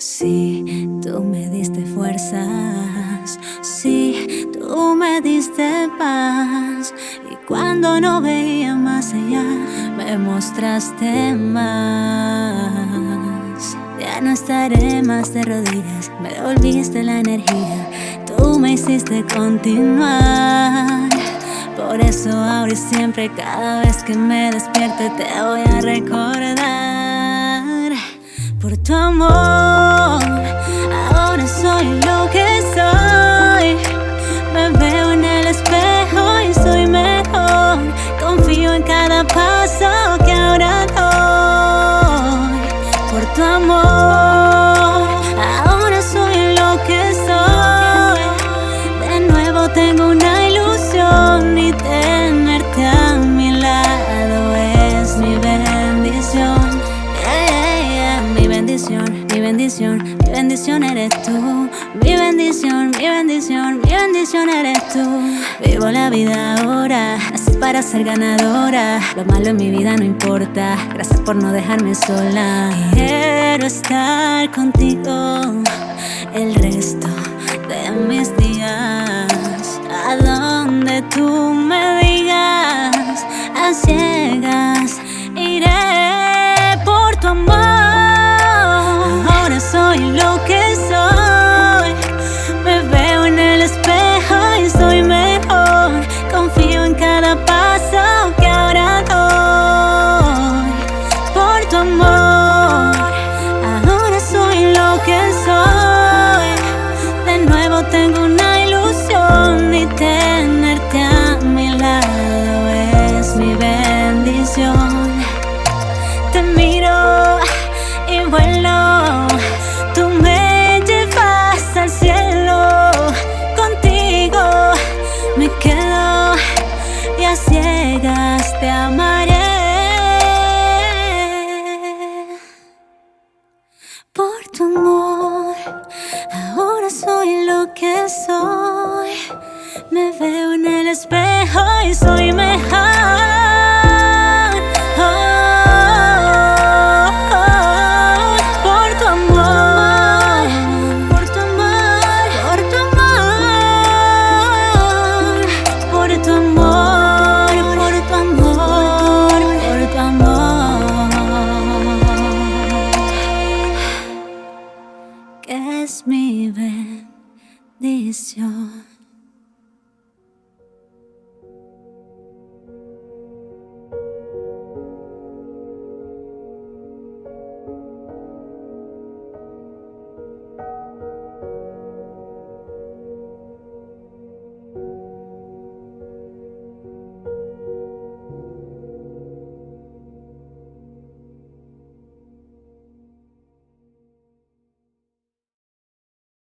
Sí, tú me diste fuerzas. Sí, tú me diste paz. Y cuando no veía más allá, me mostraste más. Ya no estaré más de rodillas, me devolviste la energía. Tú me hiciste continuar. Por eso ahora y siempre, cada vez que me despierte, te voy a recordar. Por tu amor. Tu amor. Ahora soy lo que soy. De nuevo tengo una ilusión y tenerte a mi lado es mi bendición. Mi bendición, mi bendición, mi bendición eres tú. Mi bendición, mi bendición, mi bendición eres tú. Vivo la vida ahora para ser ganadora. Lo malo en mi vida no importa. Gracias por no dejarme sola. Quiero estar contigo el resto de mis días. A donde tú que soy. Me veo en el espejo y soy mejor. por tu amor, por tu amor, por tu amor, por tu amor, por tu amor, por tu amor. Que es mi bendición.